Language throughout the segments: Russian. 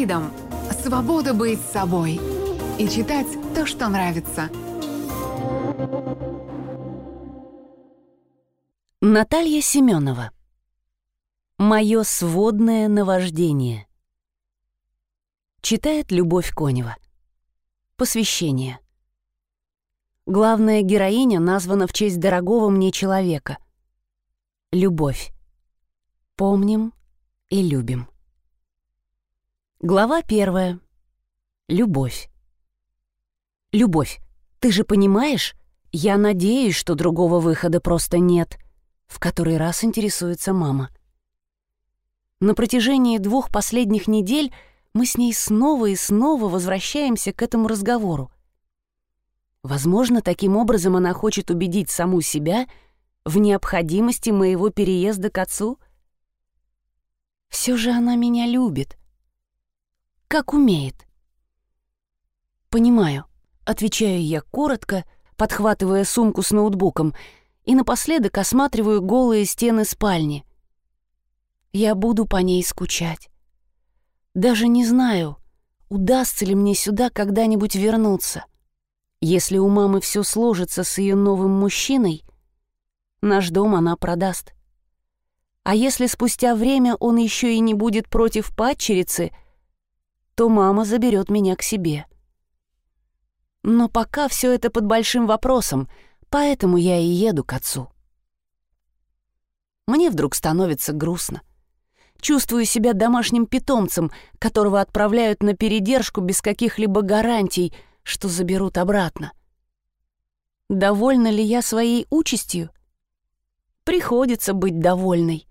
Freedom — свобода быть собой и читать то, что нравится. Наталья Семенова. Мое сводное наваждение. Читает Любовь Конева. Посвящение. Главная героиня названа в честь дорогого мне человека. Любовь. Помним и любим. Глава первая. Любовь. Любовь, ты же понимаешь, я надеюсь, что другого выхода просто нет, в который раз интересуется мама. На протяжении двух последних недель мы с ней снова и снова возвращаемся к этому разговору. Возможно, таким образом она хочет убедить саму себя в необходимости моего переезда к отцу. Все же она меня любит, как умеет. «Понимаю», — отвечаю я коротко, подхватывая сумку с ноутбуком, и напоследок осматриваю голые стены спальни. Я буду по ней скучать. Даже не знаю, удастся ли мне сюда когда-нибудь вернуться. Если у мамы все сложится с ее новым мужчиной, наш дом она продаст. А если спустя время он еще и не будет против падчерицы — то мама заберет меня к себе. Но пока все это под большим вопросом, поэтому я и еду к отцу. Мне вдруг становится грустно. Чувствую себя домашним питомцем, которого отправляют на передержку без каких-либо гарантий, что заберут обратно. Довольна ли я своей участью? Приходится быть довольной.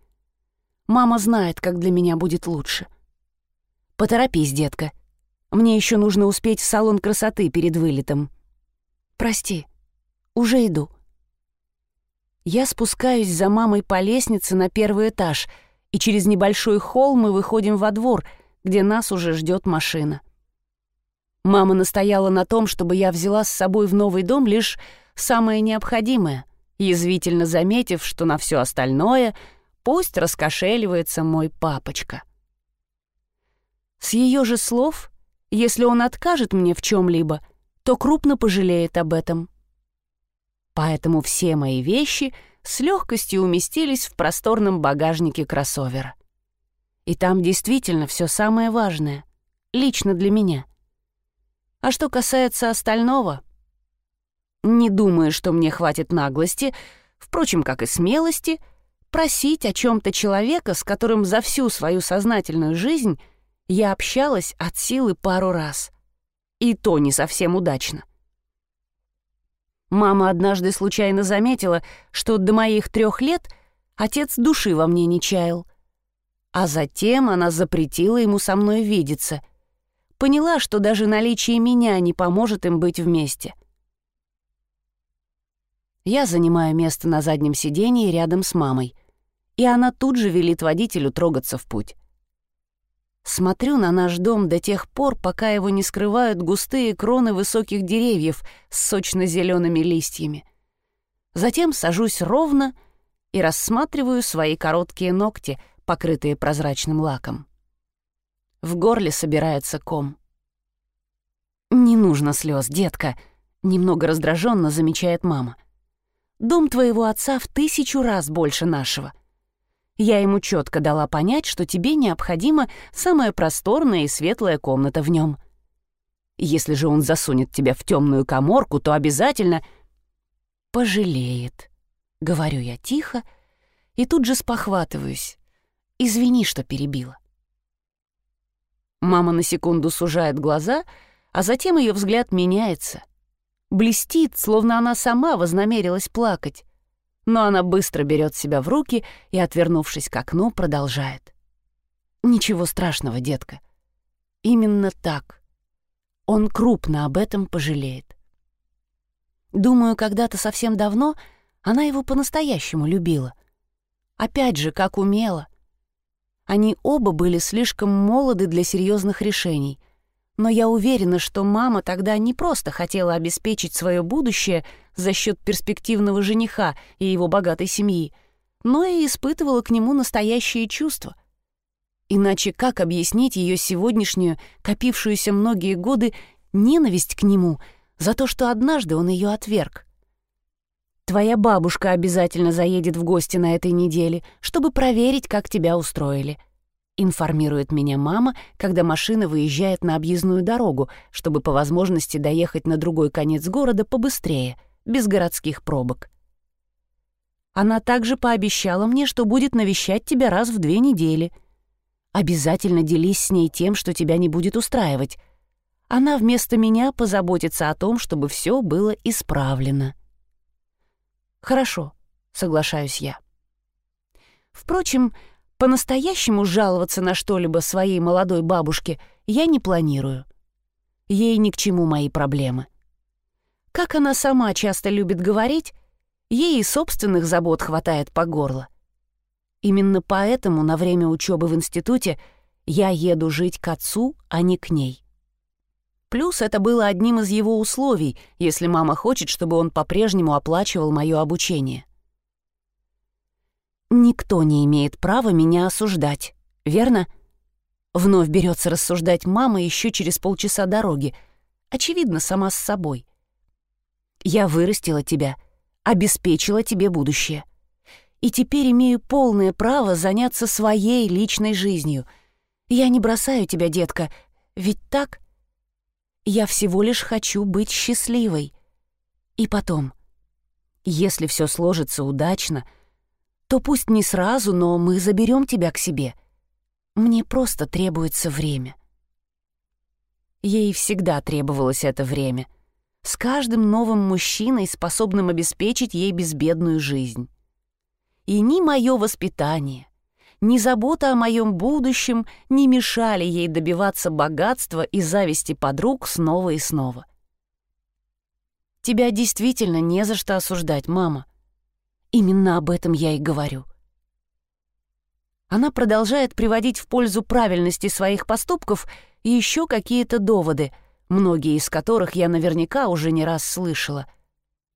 Мама знает, как для меня будет лучше. — «Поторопись, детка. Мне еще нужно успеть в салон красоты перед вылетом». «Прости, уже иду». Я спускаюсь за мамой по лестнице на первый этаж, и через небольшой холл мы выходим во двор, где нас уже ждет машина. Мама настояла на том, чтобы я взяла с собой в новый дом лишь самое необходимое, язвительно заметив, что на все остальное пусть раскошеливается мой папочка. С ее же слов, если он откажет мне в чем-либо, то крупно пожалеет об этом. Поэтому все мои вещи с легкостью уместились в просторном багажнике кроссовера. И там действительно все самое важное, лично для меня. А что касается остального, не думаю, что мне хватит наглости, впрочем, как и смелости, просить о чем-то человека, с которым за всю свою сознательную жизнь я общалась от силы пару раз. И то не совсем удачно. Мама однажды случайно заметила, что до моих трех лет отец души во мне не чаял. А затем она запретила ему со мной видеться. Поняла, что даже наличие меня не поможет им быть вместе. Я занимаю место на заднем сиденье рядом с мамой, и она тут же велит водителю трогаться в путь. Смотрю на наш дом до тех пор, пока его не скрывают густые кроны высоких деревьев с сочно-зелеными листьями. Затем сажусь ровно и рассматриваю свои короткие ногти, покрытые прозрачным лаком. В горле собирается ком. «Не нужно слез, детка», — немного раздраженно замечает мама. «Дом твоего отца в тысячу раз больше нашего. Я ему четко дала понять, что тебе необходима самая просторная и светлая комната в нем. Если же он засунет тебя в темную коморку, то обязательно пожалеет. Говорю я тихо и тут же спохватываюсь. Извини, что перебила. Мама на секунду сужает глаза, а затем ее взгляд меняется. Блестит, словно она сама вознамерилась плакать но она быстро берет себя в руки и, отвернувшись к окну, продолжает. «Ничего страшного, детка. Именно так. Он крупно об этом пожалеет. Думаю, когда-то совсем давно она его по-настоящему любила. Опять же, как умела. Они оба были слишком молоды для серьезных решений — но я уверена, что мама тогда не просто хотела обеспечить свое будущее за счет перспективного жениха и его богатой семьи, но и испытывала к нему настоящие чувства. Иначе как объяснить ее сегодняшнюю, копившуюся многие годы, ненависть к нему за то, что однажды он ее отверг? Твоя бабушка обязательно заедет в гости на этой неделе, чтобы проверить, как тебя устроили. Информирует меня мама, когда машина выезжает на объездную дорогу, чтобы по возможности доехать на другой конец города побыстрее, без городских пробок. Она также пообещала мне, что будет навещать тебя раз в две недели. Обязательно делись с ней тем, что тебя не будет устраивать. Она вместо меня позаботится о том, чтобы все было исправлено. «Хорошо», — соглашаюсь я. Впрочем, по-настоящему жаловаться на что-либо своей молодой бабушке я не планирую. Ей ни к чему мои проблемы. Как она сама часто любит говорить, ей и собственных забот хватает по горло. Именно поэтому на время учебы в институте я еду жить к отцу, а не к ней. Плюс это было одним из его условий, если мама хочет, чтобы он по-прежнему оплачивал мое обучение. «Никто не имеет права меня осуждать, верно?» Вновь берется рассуждать мама еще через полчаса дороги, очевидно, сама с собой. «Я вырастила тебя, обеспечила тебе будущее. И теперь имею полное право заняться своей личной жизнью. Я не бросаю тебя, детка, ведь так?» Я всего лишь хочу быть счастливой. И потом, если все сложится удачно, то пусть не сразу, но мы заберем тебя к себе. Мне просто требуется время. Ей всегда требовалось это время. С каждым новым мужчиной, способным обеспечить ей безбедную жизнь. И ни мое воспитание, ни забота о моем будущем не мешали ей добиваться богатства и зависти подруг снова и снова. «Тебя действительно не за что осуждать, мама. Именно об этом я и говорю». Она продолжает приводить в пользу правильности своих поступков еще какие-то доводы, многие из которых я наверняка уже не раз слышала.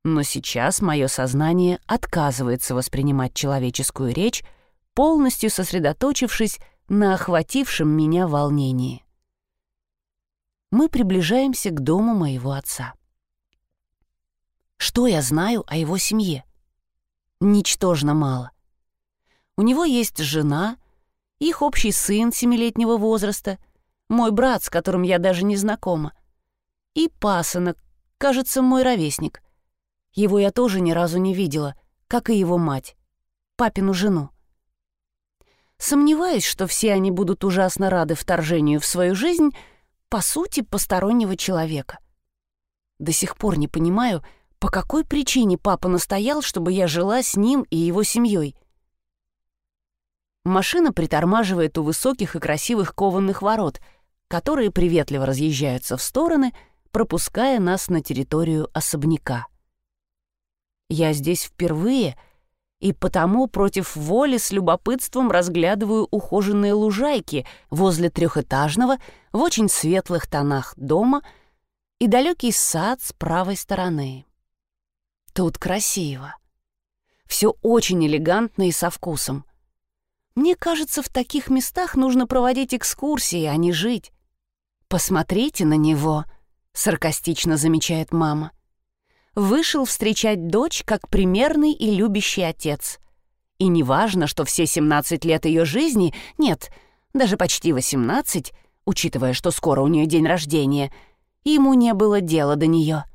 Но сейчас мое сознание отказывается воспринимать человеческую речь полностью сосредоточившись на охватившем меня волнении. Мы приближаемся к дому моего отца. Что я знаю о его семье? Ничтожно мало. У него есть жена, их общий сын семилетнего возраста, мой брат, с которым я даже не знакома, и пасынок, кажется, мой ровесник. Его я тоже ни разу не видела, как и его мать, папину жену. Сомневаюсь, что все они будут ужасно рады вторжению в свою жизнь, по сути, постороннего человека. До сих пор не понимаю, по какой причине папа настоял, чтобы я жила с ним и его семьей. Машина притормаживает у высоких и красивых кованых ворот, которые приветливо разъезжаются в стороны, пропуская нас на территорию особняка. Я здесь впервые — и потому против воли с любопытством разглядываю ухоженные лужайки возле трехэтажного в очень светлых тонах дома и далекий сад с правой стороны. Тут красиво. Все очень элегантно и со вкусом. Мне кажется, в таких местах нужно проводить экскурсии, а не жить. «Посмотрите на него», — саркастично замечает мама. — вышел встречать дочь как примерный и любящий отец. И неважно, что все 17 лет ее жизни, нет, даже почти 18, учитывая, что скоро у нее день рождения, ему не было дела до нее.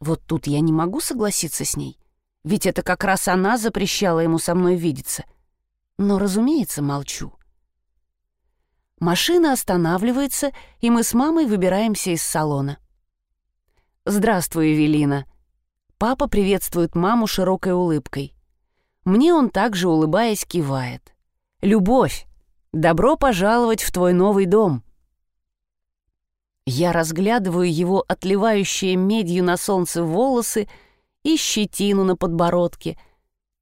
Вот тут я не могу согласиться с ней, ведь это как раз она запрещала ему со мной видеться. Но, разумеется, молчу. Машина останавливается, и мы с мамой выбираемся из салона. «Здравствуй, Эвелина». Папа приветствует маму широкой улыбкой. Мне он также, улыбаясь, кивает. «Любовь, добро пожаловать в твой новый дом». Я разглядываю его отливающие медью на солнце волосы и щетину на подбородке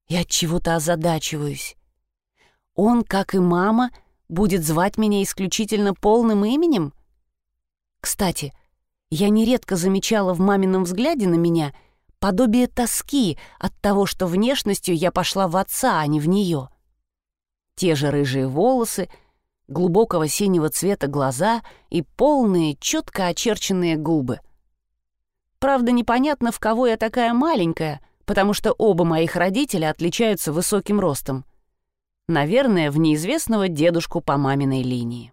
и от чего-то озадачиваюсь. Он, как и мама, будет звать меня исключительно полным именем? Кстати, я нередко замечала в мамином взгляде на меня подобие тоски от того, что внешностью я пошла в отца, а не в нее. Те же рыжие волосы, глубокого синего цвета глаза и полные, четко очерченные губы. Правда, непонятно, в кого я такая маленькая, потому что оба моих родителя отличаются высоким ростом. Наверное, в неизвестного дедушку по маминой линии.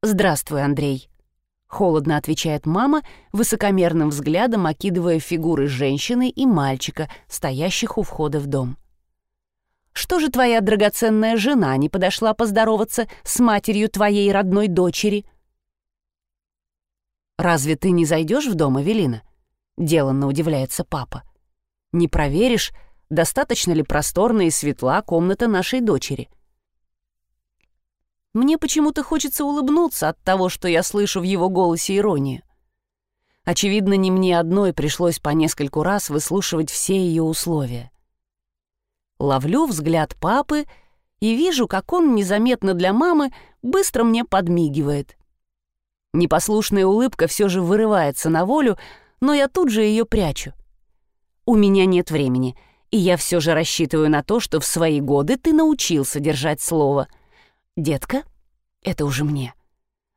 «Здравствуй, Андрей», — холодно отвечает мама, высокомерным взглядом окидывая фигуры женщины и мальчика, стоящих у входа в дом. «Что же твоя драгоценная жена не подошла поздороваться с матерью твоей родной дочери?» «Разве ты не зайдешь в дом, Эвелина?» — деланно удивляется папа. «Не проверишь, достаточно ли просторна и светла комната нашей дочери?» Мне почему-то хочется улыбнуться от того, что я слышу в его голосе иронию. Очевидно, не мне одной пришлось по нескольку раз выслушивать все ее условия. Ловлю взгляд папы и вижу, как он незаметно для мамы быстро мне подмигивает. Непослушная улыбка все же вырывается на волю, но я тут же ее прячу. У меня нет времени, и я все же рассчитываю на то, что в свои годы ты научился держать слово — «Детка, это уже мне.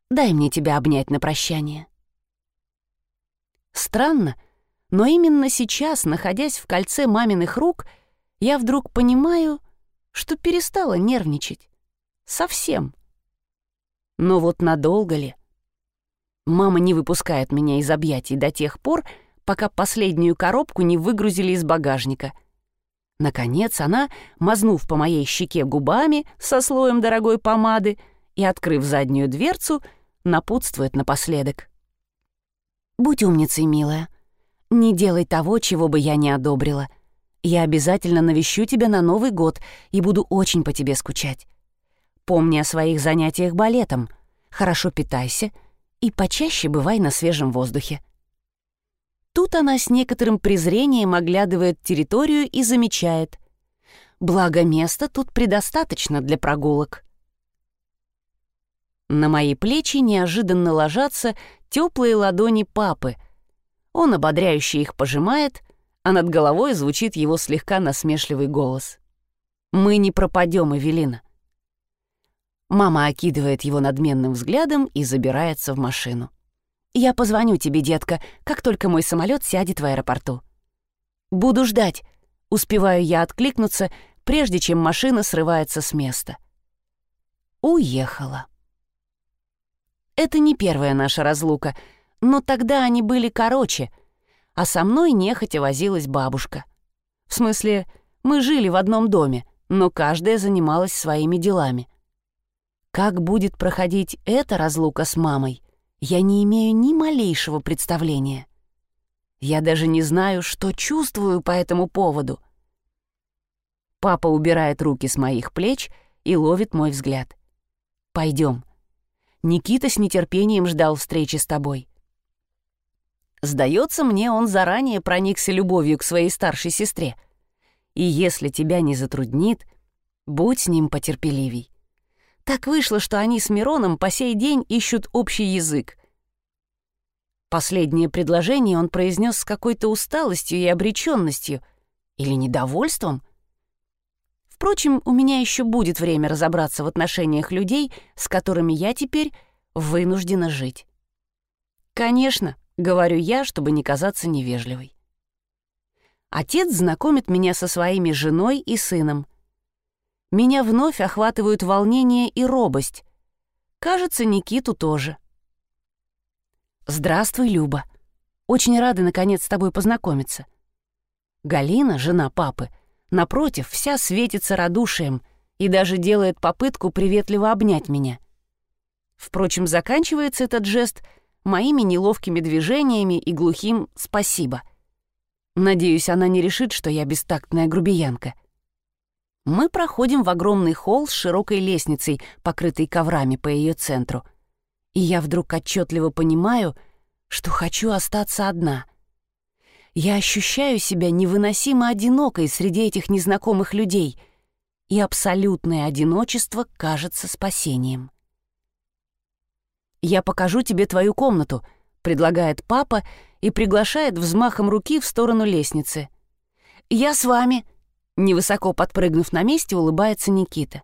Дай мне тебя обнять на прощание». Странно, но именно сейчас, находясь в кольце маминых рук, я вдруг понимаю, что перестала нервничать. Совсем. Но вот надолго ли? Мама не выпускает меня из объятий до тех пор, пока последнюю коробку не выгрузили из багажника — Наконец она, мазнув по моей щеке губами со слоем дорогой помады и открыв заднюю дверцу, напутствует напоследок. «Будь умницей, милая. Не делай того, чего бы я не одобрила. Я обязательно навещу тебя на Новый год и буду очень по тебе скучать. Помни о своих занятиях балетом, хорошо питайся и почаще бывай на свежем воздухе. Тут она с некоторым презрением оглядывает территорию и замечает. Благо места тут предостаточно для прогулок. На мои плечи неожиданно ложатся теплые ладони папы. Он ободряюще их пожимает, а над головой звучит его слегка насмешливый голос. «Мы не пропадем, Эвелина». Мама окидывает его надменным взглядом и забирается в машину. «Я позвоню тебе, детка, как только мой самолет сядет в аэропорту». «Буду ждать», — успеваю я откликнуться, прежде чем машина срывается с места. Уехала. Это не первая наша разлука, но тогда они были короче, а со мной нехотя возилась бабушка. В смысле, мы жили в одном доме, но каждая занималась своими делами. Как будет проходить эта разлука с мамой, я не имею ни малейшего представления. Я даже не знаю, что чувствую по этому поводу. Папа убирает руки с моих плеч и ловит мой взгляд. Пойдем. Никита с нетерпением ждал встречи с тобой. Сдается мне, он заранее проникся любовью к своей старшей сестре. И если тебя не затруднит, будь с ним потерпеливей. Так вышло, что они с Мироном по сей день ищут общий язык. Последнее предложение он произнес с какой-то усталостью и обреченностью или недовольством. Впрочем, у меня еще будет время разобраться в отношениях людей, с которыми я теперь вынуждена жить. Конечно, говорю я, чтобы не казаться невежливой. Отец знакомит меня со своими женой и сыном — меня вновь охватывают волнение и робость. Кажется, Никиту тоже. «Здравствуй, Люба. Очень рада, наконец, с тобой познакомиться». Галина, жена папы, напротив, вся светится радушием и даже делает попытку приветливо обнять меня. Впрочем, заканчивается этот жест моими неловкими движениями и глухим «спасибо». Надеюсь, она не решит, что я бестактная грубиянка. Мы проходим в огромный холл с широкой лестницей, покрытой коврами по ее центру. И я вдруг отчетливо понимаю, что хочу остаться одна. Я ощущаю себя невыносимо одинокой среди этих незнакомых людей, и абсолютное одиночество кажется спасением. «Я покажу тебе твою комнату», — предлагает папа и приглашает взмахом руки в сторону лестницы. «Я с вами», — Невысоко подпрыгнув на месте, улыбается Никита.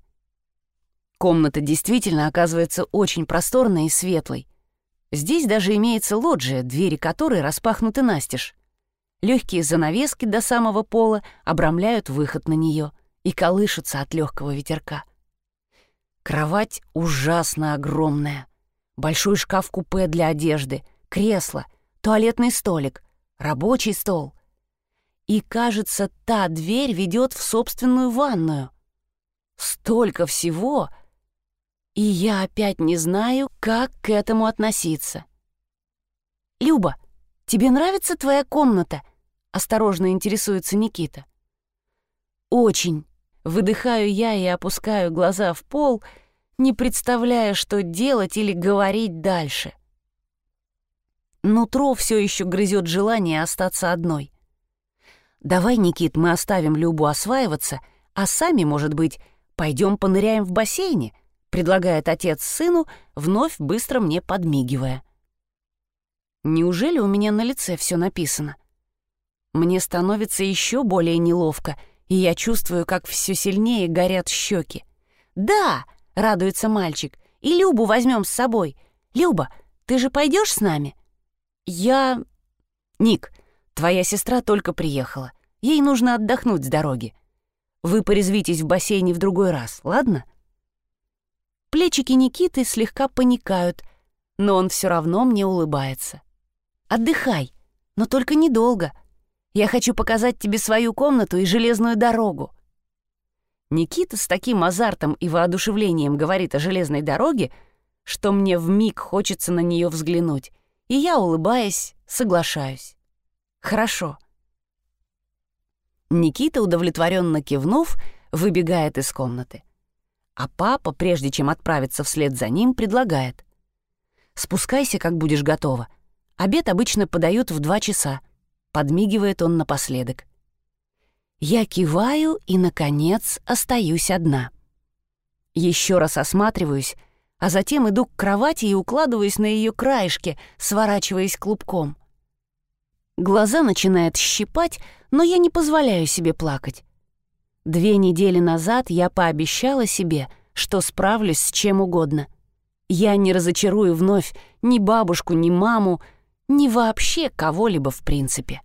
Комната действительно оказывается очень просторной и светлой. Здесь даже имеется лоджия, двери которой распахнуты настежь. Легкие занавески до самого пола обрамляют выход на нее и колышутся от легкого ветерка. Кровать ужасно огромная. Большой шкаф-купе для одежды, кресло, туалетный столик, рабочий стол. И, кажется, та дверь ведет в собственную ванную. Столько всего! И я опять не знаю, как к этому относиться. «Люба, тебе нравится твоя комната?» — осторожно интересуется Никита. «Очень». Выдыхаю я и опускаю глаза в пол, не представляя, что делать или говорить дальше. Нутро все еще грызет желание остаться одной. «Давай, Никит, мы оставим Любу осваиваться, а сами, может быть, пойдем поныряем в бассейне», предлагает отец сыну, вновь быстро мне подмигивая. Неужели у меня на лице все написано? Мне становится еще более неловко, и я чувствую, как все сильнее горят щеки. «Да!» — радуется мальчик. «И Любу возьмем с собой. Люба, ты же пойдешь с нами?» «Я...» «Ник, твоя сестра только приехала. Ей нужно отдохнуть с дороги. Вы порезвитесь в бассейне в другой раз, ладно?» Плечики Никиты слегка паникают, но он все равно мне улыбается. «Отдыхай, но только недолго. Я хочу показать тебе свою комнату и железную дорогу». Никита с таким азартом и воодушевлением говорит о железной дороге, что мне в миг хочется на нее взглянуть, и я, улыбаясь, соглашаюсь. «Хорошо». Никита, удовлетворенно кивнув, выбегает из комнаты. А папа, прежде чем отправиться вслед за ним, предлагает. «Спускайся, как будешь готова. Обед обычно подают в два часа». Подмигивает он напоследок. Я киваю и, наконец, остаюсь одна. Еще раз осматриваюсь, а затем иду к кровати и укладываюсь на ее краешке, сворачиваясь клубком. Глаза начинают щипать, но я не позволяю себе плакать. Две недели назад я пообещала себе, что справлюсь с чем угодно. Я не разочарую вновь ни бабушку, ни маму, ни вообще кого-либо в принципе.